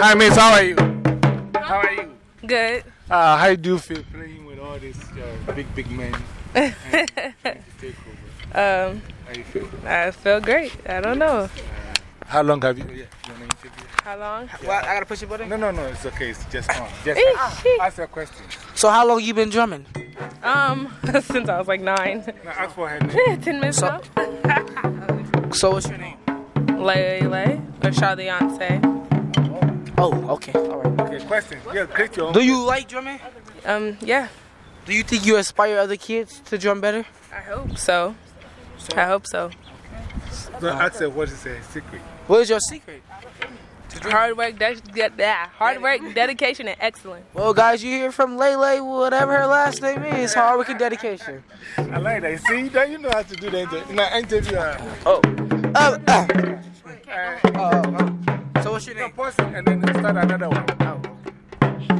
Hi, Miss. How are you? How are you? Good. Uh, how do you feel playing with all these uh, big, big men? and trying to take over? Um, How you feel? I feel great. I don't know. How long have you? Yeah, you? How long? Well, I gotta push your button. No, no, no. It's okay. It's just on. Just ask, shit. ask your question. So how long you been drumming? Um, since I was like nine. Now ask for her name. Ten minutes So- So what's your name? Lay Lay or Charliance. Oh, okay. All right. Okay, question. Yeah, click your own. Do you like drumming? Um, yeah. Do you think you inspire other kids to drum better? I hope so. I hope so. No, ask her what is her secret. What is your secret? Hard work, de- de- yeah. hard work, dedication, and excellence. Well, guys, you hear from Lele, whatever her last name is, hard work and dedication. I like that. See, then you know how to do the interview. Now, interview her. Oh. Uh, uh. Pause it and then start another one.